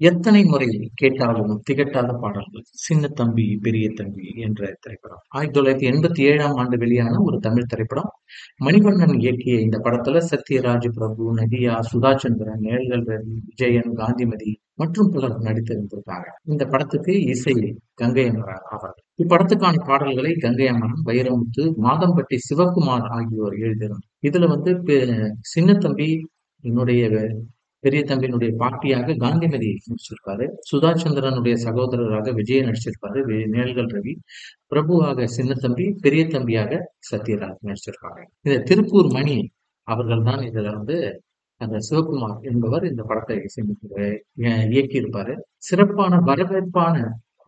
எத்தனை முறை கேட்டாலும் திகட்டாத பாடல்கள்? சின்ன தம்பி பெரிய தம்பி என்ற திரைப்படம். ஆயிரத்தி தொள்ளாயிரத்தி எண்பத்தி ஏழாம் ஆண்டு வெளியான ஒரு தமிழ் திரைப்படம். மணிவண்ணன் இயக்கிய இந்த படத்துல சத்யராஜ் பிரபு நதியா சுதாச்சந்திரன் நேழ்கள் ரவி விஜயன் காந்திமதி மற்றும் பலர் நடித்திருந்திருக்காங்க. இந்த படத்துக்கு இசை கங்கை அமரன் அவர்கள் இப்படத்துக்கான பாடல்களை கங்கை அமரன் வைரமுத்து மாதம்பட்டி சிவகுமார் ஆகியோர் எழுதியிருந்தார். இதுல வந்து சின்ன தம்பி என்னுடைய பெரிய தம்பியினுடைய பாட்டியாக காந்திமதி நடிச்சிருப்பாரு. சுதாச்சந்திரனுடைய சகோதரராக விஜய் நடிச்சிருப்பாரு. நேல்கள் ரவி பிரபுவாக சின்ன தம்பி பெரிய தம்பியாக சத்யராஜ் நடிச்சிருப்பாங்க இந்த திருப்பூர் மணி அவர்கள் தான் இதுல வந்து அந்த சிவகுமார் என்பவர் இந்த படத்தை இயக்கியிருப்பாரு. சிறப்பான வரவேற்பான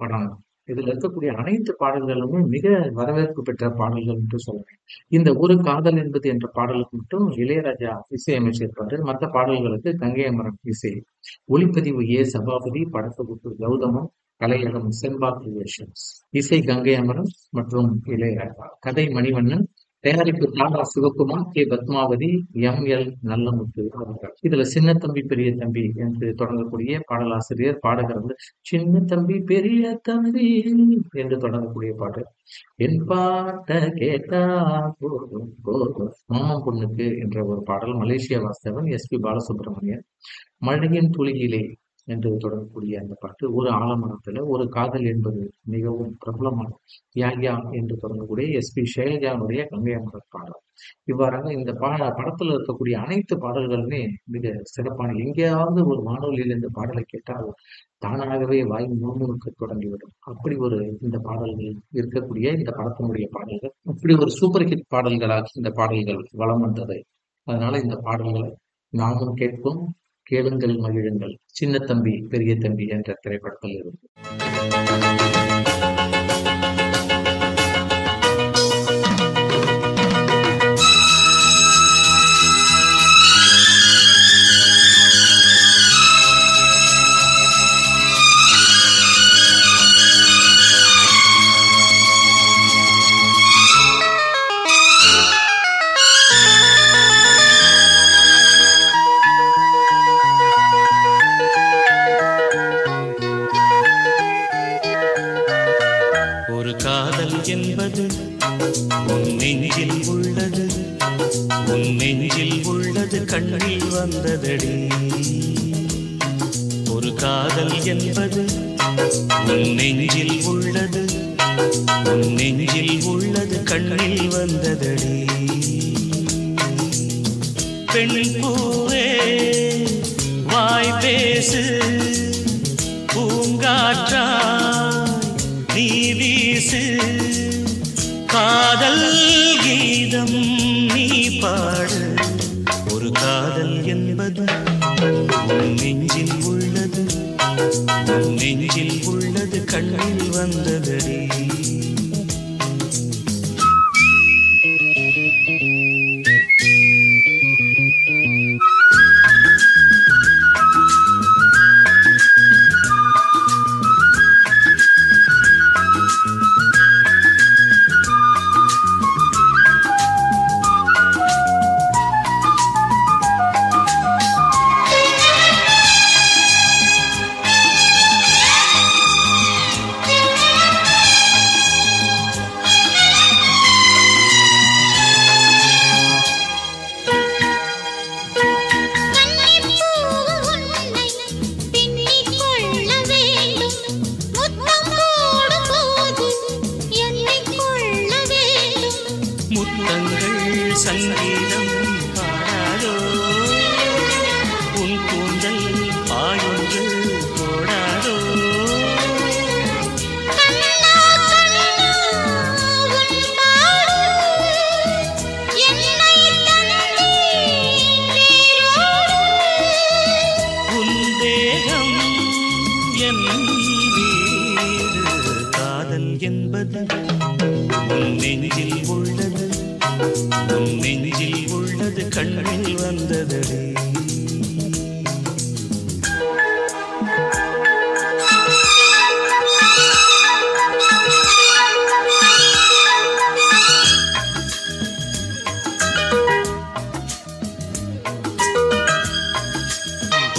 படம் இதுல இருக்கக்கூடிய அனைத்து பாடல்களுமே மிக வரவேற்பு பெற்ற பாடல்கள் என்று சொல்லுவேன் இந்த ஒரு காதல் என்பது என்ற பாடலுக்கு மட்டும் இளையராஜா இசையமைச்சிருப்பாரு மற்ற பாடல்களுக்கு கங்கை அமரன் இசை ஒளிப்பதிவு ஏ சபாபதி படத்தொகுப்பு கௌதமம் கலையகம் செம்பா கிரியேஷன்ஸ் இசை கங்கை அமரன் மற்றும் இளையராஜா கதை மணிவண்ணன் தயாரிப்பு தாண்டா Sivakumar K. Padmavathi M. L. Nallamuthu அவர்கள். இதுல சின்ன தம்பி பெரிய தம்பி என்று தொடங்கக்கூடிய பாடலாசிரியர் பாடகர் வந்து சின்ன தம்பி பெரிய தம்பி என்று தொடங்கக்கூடிய பாட்டு. என் பாட்ட கேட்டா போதும் போதும் பொண்ணுக்கு என்ற ஒரு பாடல் Malaysia Vasudevan S. P. Balasubramanian. மழையின் துளியிலே என்று தொடங்கக்கூடிய அந்த பாட்டு ஒரு ஆலமரத்தில் ஒரு காதல் என்பது மிகவும் பிரபலமான யாயா என்று தொடங்கக்கூடிய எஸ்பி ஷைலஜாவுடைய கங்கையமரத் பாடல். இவ்வாறாக இந்த பா படத்தில் இருக்கக்கூடிய அனைத்து பாடல்களுமே மிக சிறப்பான எங்கேயாவது ஒரு வானொலியில் இந்த பாடலை கேட்டால் தானாகவே வாய் முழுமுழுக்க தொடங்கிவிடும். அப்படி ஒரு இந்த பாடல்கள் இருக்கக்கூடிய இந்த படத்தினுடைய பாடல்கள் இப்படி ஒரு சூப்பர் ஹிட் பாடல்களாக இந்த பாடல்கள் வளம் வந்தது அதனால இந்த பாடல்களை நாமும் கேட்போம். கேளுங்கள் மகிழுங்கள். சின்ன தம்பி பெரிய தம்பி என்ற திரைப்படத்தில் இருந்து. காதல் கீதம் நீ பாடு. ஒரு காதல் என்பது நெஞ்சில் உள்ளது. நெஞ்சில் உள்ளது கண்ணில் வந்ததடி. உள்ளது கண்ணில் வந்ததடி.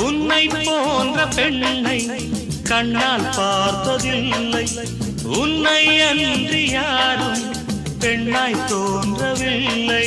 உன்னை போன்ற பெண்ணை கண்ணால் பார்த்ததில்லை. உன்னை அன்றி யாரும் பெண்ணாய் தோன்றவில்லை.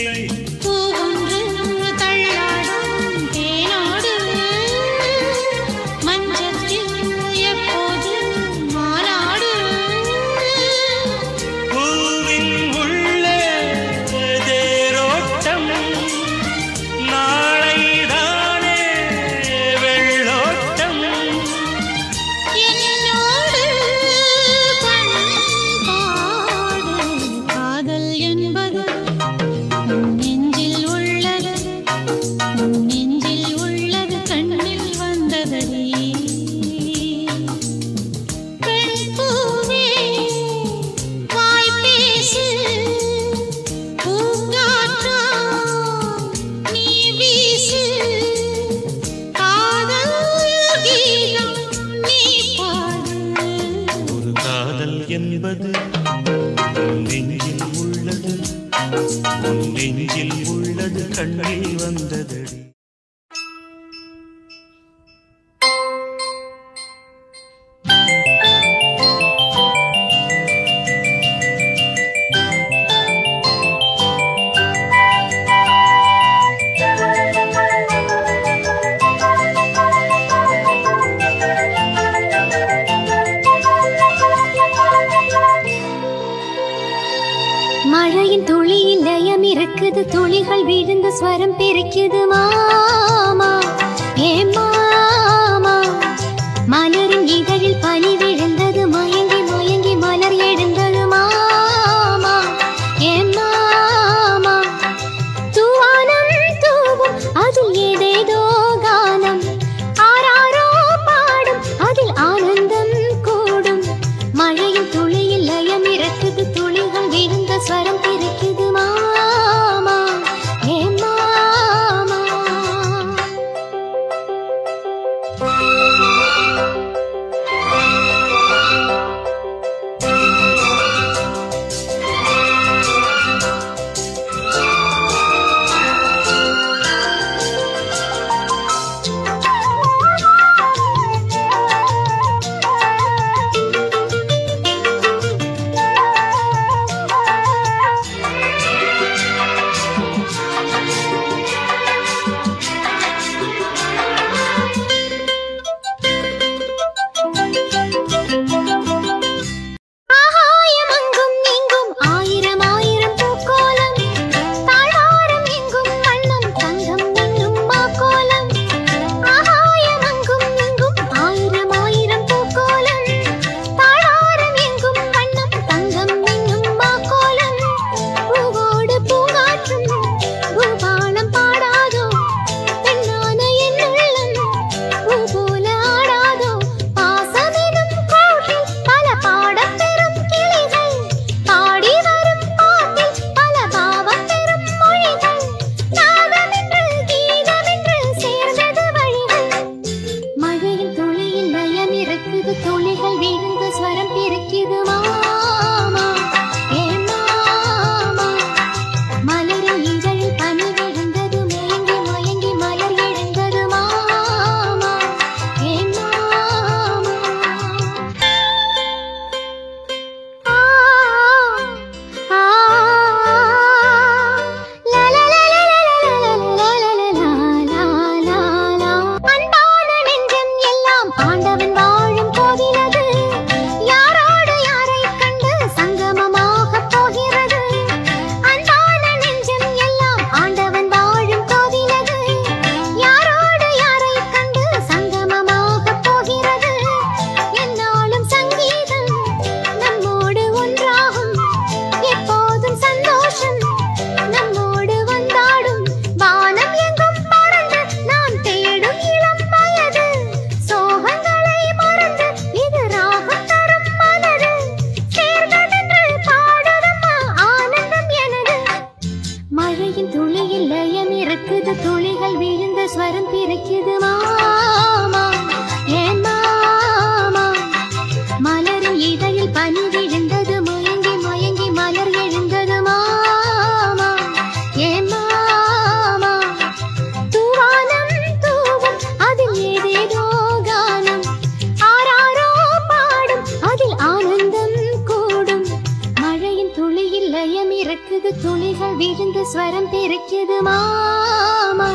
ஸ்வரம் பெருக்கியது மாமா.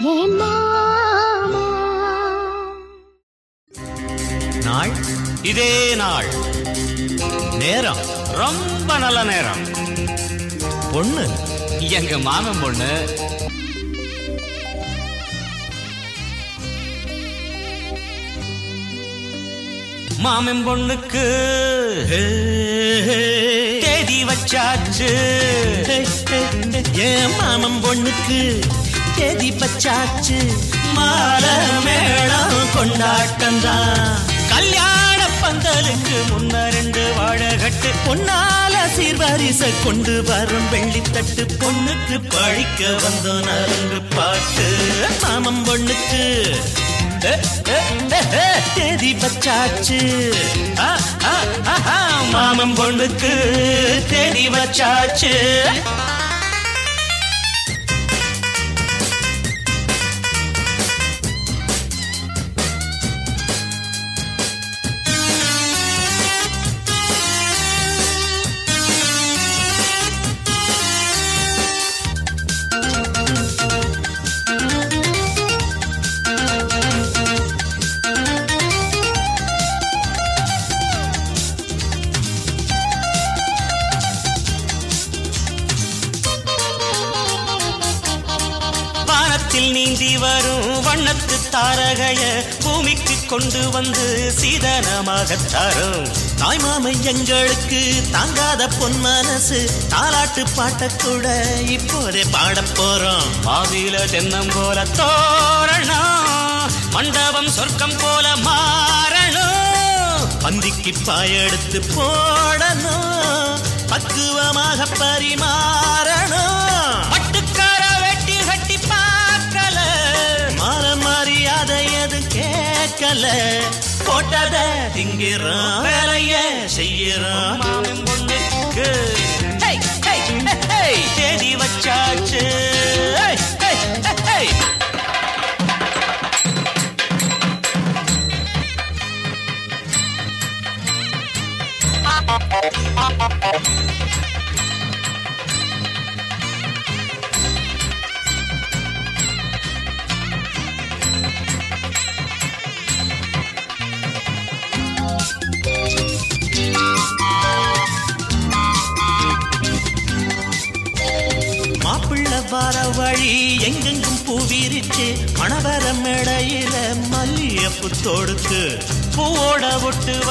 ஏன் மாமா? நாள்? இதே நாள். நேரம். ரொம்ப நல்ல நேரம். பொண்ணு? எங்க மாமன் பொண்ணு? மாமன் பொண்ணுக்கு கட்டி வச்சாச்சு. என் மாமன் பொண்ணுக்கு தேதி பச்சாச்சு. மால மேளம் கொண்டாட்டம் தான். கல்யாண பந்தலுக்கு முன்ன ரெண்டு வாழகட்டு. பொன்னால சீர்வரிச கொண்டு வரும் வெள்ளித்தட்டு பொண்ணுக்கு பழிக்க வந்தோம் நரங்கு பாட்டு. மாமன் பொண்ணுக்கு தேதி வச்சாச்சு. ஆ, மாமன் பொண்ணுக்கு தேதி வச்சாச்சு. வானத்தில் நீந்தி வரும் வண்ணத்து தாரகைய பூமிக்கு கொண்டு வந்து சீதனமாக தரும். தாய்மாமை எங்களுக்கு தாங்காத பொன் மனசு தாலாட்டு பாட்ட கூட இப்போதே பாடப் போறோம். மாவில தென்னம் போல தோரணம் மண்டபம் சொர்க்கம் போல மாறணும். பந்திக்கு பாயெடுத்து போடணும் பக்குவமாக பரிமாறணும். கேட்கல போட்டத திங்கிறோம் வேலைய செய்யறோம் மாமன் பொண்ணுக்கு. தேதி வச்சாச்சு.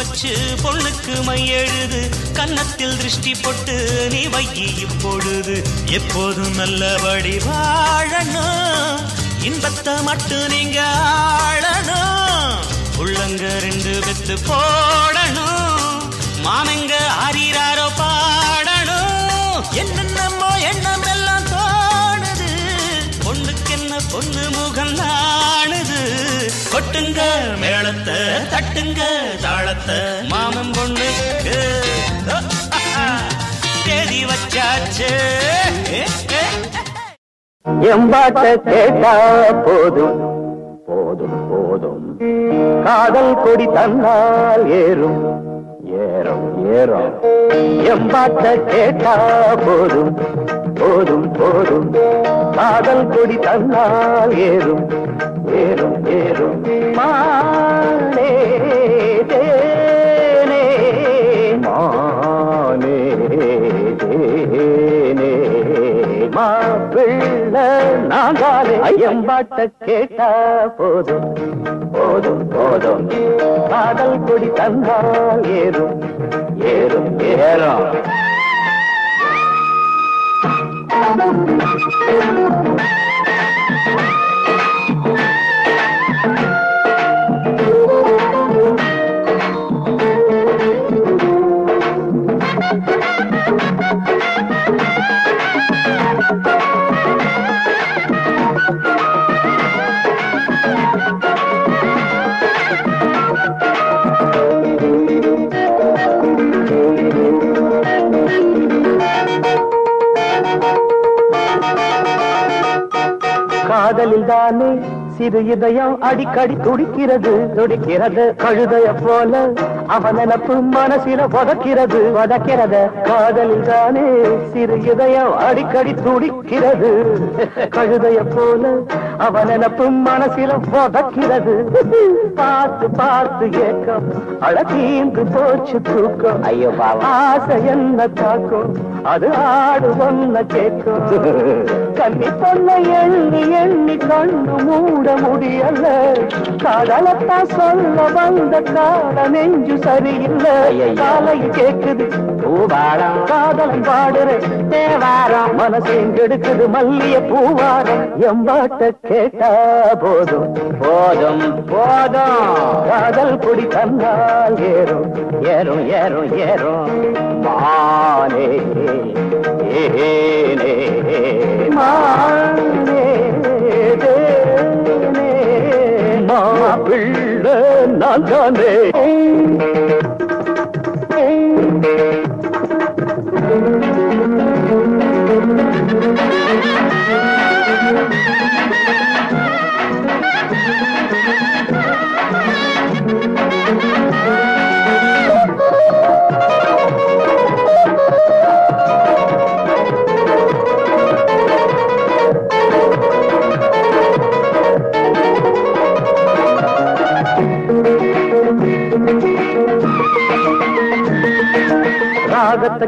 வச்சு பொண்ணுக்கு மையெழுது கன்னத்தில் திருஷ்டி போட்டு நீ வையி இப்பொழுது எப்போதும் நல்லபடி வாழணும். இன்பத்தை மட்டும் நீங்க ஆளணும். உள்ளங்க ரெண்டு வெத்து போட தட்டுங்க தாளத்தை. மாமன் பொண்ணுக்கு. தேதி வச்சாச்சு. எம்பாட்ட கேட்டா போதும். போதும் போதும். காதல் கொடி தன்னால் ஏறும். ஏறும் ஏறும். எம்பாட்ட கேட்டா போதும். போதும் போதும். காதல் கொடி தன்னால் ஏறும். ஏறும் ஏறும். மா பாட்ட கேட்டா போதும். போதும் போதும். காதல் கொடி தந்தால் ஏறும் ஏறும் ஏறும். Thank you. சிறு இதயம் அடிக்கடி துடிக்கிறது துடிக்கிறது கழுதைய போல. அவன் நினப்பு மனசில உதக்கிறது உதக்கிறது காதலில் தானே சிறு இதயம் அடிக்கடி துடிக்கிறது. கழுதைய போல அவன் நினப்பு மனசில உதக்கிறது பார்த்து பார்த்து ஏக்கம் அழகீந்து போச்சு தூக்கம். ஐயோ ஆசை என்ன தாக்கும் அது ஆடு ஒன்ன கேட்கும் கண்ணி பொண்ண எண்ணி எண்ணி கண்ணு மூட முடியல. காதலத்தான் சொல்ல வந்த கால நெஞ்சு சரியில்லை. காலை கேக்குது. பூவாரம் காதலம் பாடுற. தேவாரம். மனசு கெடுக்குது மல்லிய பூவாரம் எம்பாட்ட கேட்டா போதும். போதும் போதும். காதல் குடி தந்தால் ஏறும். ஏறும் ஏறும் ஏறும். மானே ஏனே. மானே தேனே. மாப்பிள்ளை நான் தானே ராகத்தை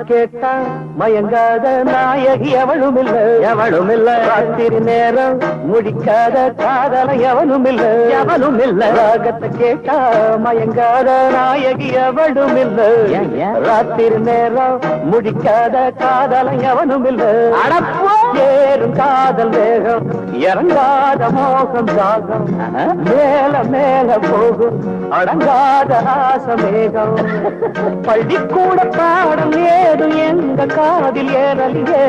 கேட்டா மயங்காத நாயகி எவளும் இல்ல எவளும் இல்ல ராத்திரி நேரம் முடிக்காத காதல எவனும் இல்ல எவனும் இல்ல ராகத்தை கேட்டா மயங்காத நாயகி எவளும் இல்ல ராத்திரி நேரம் முடிக்காத காதல எவனும் இல்ல ஏறும் காதல் வேகம் இறங்காத மோகம் தாகம் மேல மேல போகும். அடங்காத ஆசமேகம் பள்ளிக்கூட பாடம் ஏதும் எந்த காதில் ஏறலியே?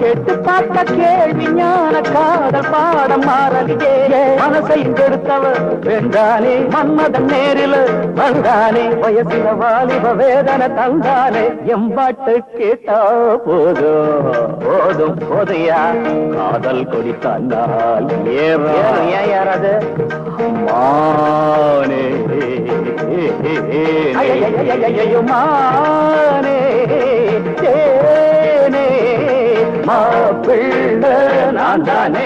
கேட்டு பார்த்த கேள்வி ஞான காதல் பாடம் மாறலியே? மனசை கெடுத்தவர் வென்றானே மன்மதன் நேரில் வந்தானே. வயசில வாலிப வேதனை தந்தானே. எம்பாட்டு கேட்டா போதும். போதும் போதையா காதல் கொடித்தான் ஏன் யாராவது மானே மானே. மாப்பிள்ளை நான் தானே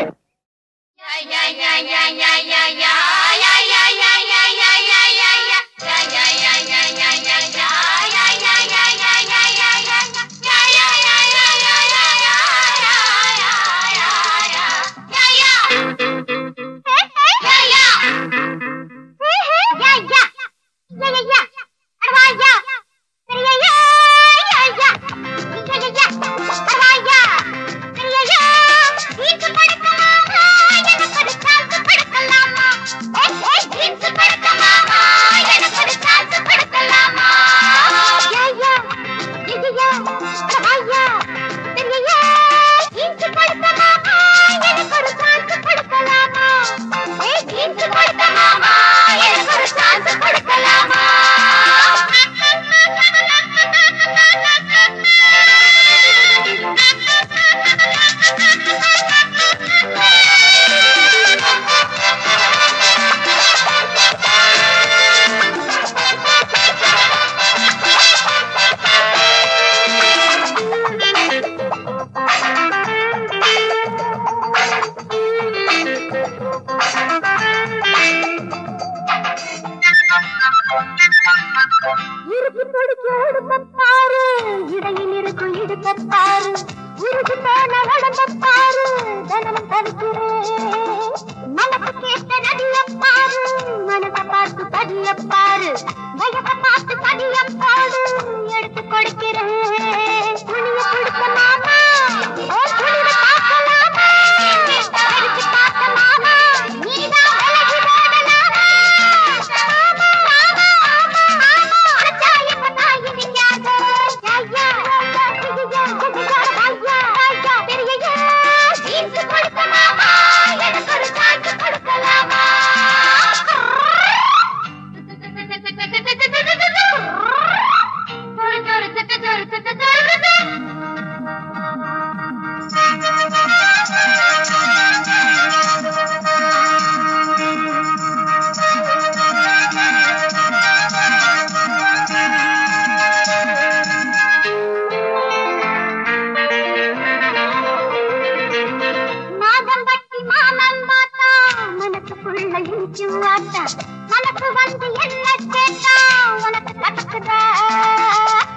அழிஞ்சு ஆட்டா மனப்பு வந்து என்ன கேட்டா உனக்கு நடக்குதா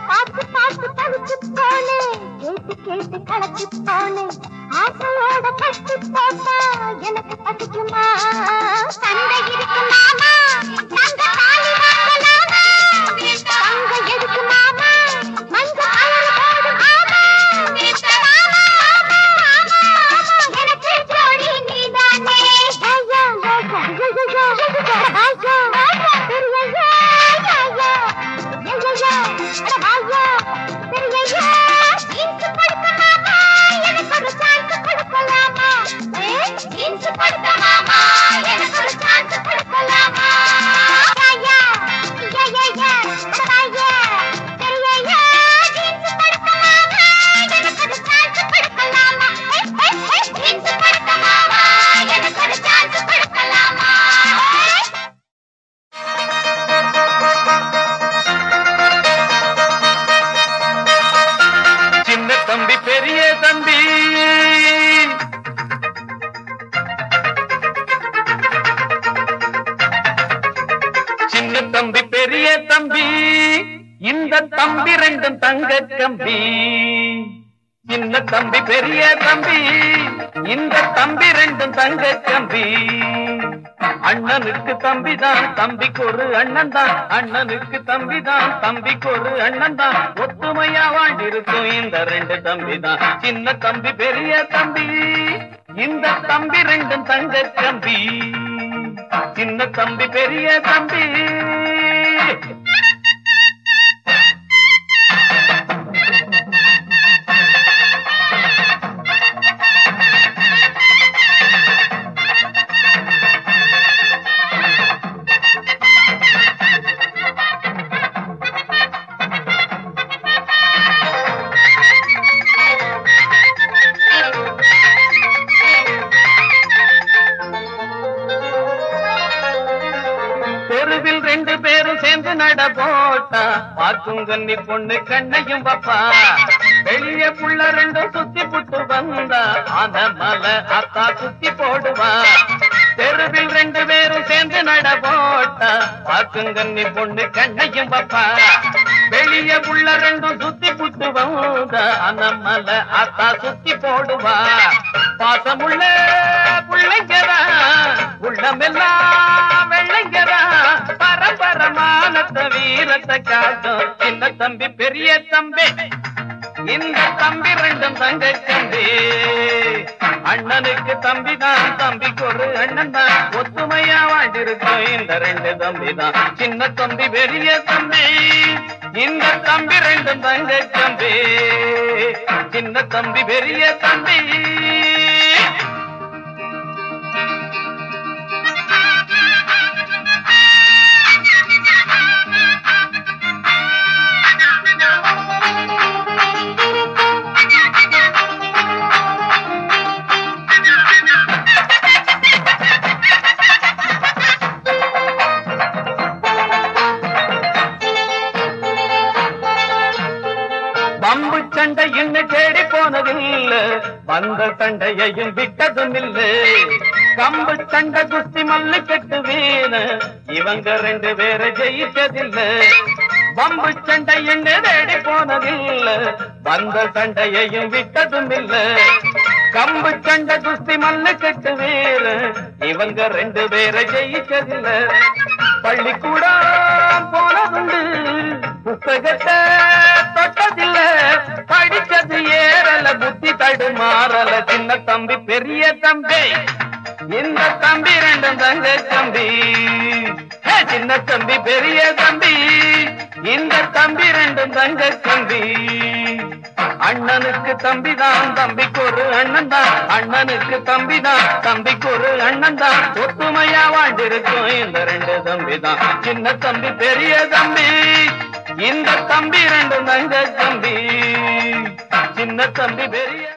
பார்த்து பார்த்து தவிச்சு போனே கேட்டு கேட்டு கலச்சு போனே ஆசையோட கட்டி போட்டா எனக்கு பசிக்குமா? சண்டை இருக்கு மாமா நாங்க தாலிமா பெரிய தம்பி இந்த தம்பி ரெண்டும் தங்க கம்பி. அண்ணனுக்கு தம்பிதான் தம்பிக்கு ஒரு அண்ணன் தான் அண்ணனுக்கு தம்பிதான் தம்பிக்கு ஒரு அண்ணன் தான் ஒத்துமையா வாழ்ந்திருக்கும் இந்த ரெண்டு தம்பி தான் சின்ன தம்பி பெரிய தம்பி இந்த தம்பி ரெண்டும் தங்க தம்பி சின்ன தம்பி பெரிய தம்பி. போட்டா பார்க்கும் கன்னி பொண்ணு கண்ணையும் வப்பா வெளிய புள்ள ரெண்டும் சுத்தி புட்டு வந்தா ஆன மலை அத்தா சுத்தி போடுவா. தெருவில் ரெண்டு பேரும் சேர்ந்து நட போட்டா பார்க்கும் கண்ணி பொண்ணு கண்ணையும் வப்பா வெளிய புள்ள ரெண்டும் சுத்தி புட்டு வந்தா ஆன மலை அத்தா சுத்தி போடுவா. பாசமுள்ள புள்ளைங்கதா உள்ளமெல்லாம் வெள்ளைங்கதா பரமானத்த வீரத்தை காட்டும். சின்ன தம்பி பெரிய தம்பி. இந்த தம்பி ரெண்டும் தங்க தம்பி அண்ணனுக்கு தம்பி தான் தம்பிக்கு ஒரு அண்ணன் தான். ஒத்துமையா வாழ்ந்திருக்கோம் இந்த ரெண்டு தம்பி தான் சின்ன தம்பி பெரிய தம்பி. இந்த தம்பி ரெண்டும் தங்க தம்பி சின்ன தம்பி பெரிய தம்பி. வந்த சண்டையையும் விட்டதும் இல்லை கம்பு சண்டை குஸ்தி மல்லு கெட்டு வீண. இவங்க ரெண்டு பேரை ஜெயிச்சதில்லை. பம்பு சண்டை இன்னும் தேடி போனதில்ல. வந்த சண்டையையும் விட்டதும் இல்லை கம்பு சண்டை குஸ்தி மல்லு கெட்டு வீர இவங்க ரெண்டு பேரை ஜெயிச்சதில்லை. பள்ளிக்கூடம் போனதுண்டு. புத்தகத்தை தொட்டதில்ல. படிச்சது ஏறல புத்தி தடுமாறல சின்ன தம்பி பெரிய தம்பி. இந்த தம்பி ரெண்டு தங்க தம்பி. சின்ன தம்பி பெரிய தம்பி. இந்த தம்பி ரெண்டு தங்க தம்பி. அண்ணனுக்கு தம்பிதான் தம்பிக்கு ஒரு அண்ணன் தான் அண்ணனுக்கு தம்பிதான் தம்பிக்கு ஒரு அண்ணன் தான் ஒத்துமையா வாழ்ந்திருக்கும் இந்த ரெண்டு தம்பி தான் சின்ன தம்பி பெரிய தம்பி. இந்த தம்பி ரெண்டு தங்க தம்பி. சின்ன தம்பி பெரிய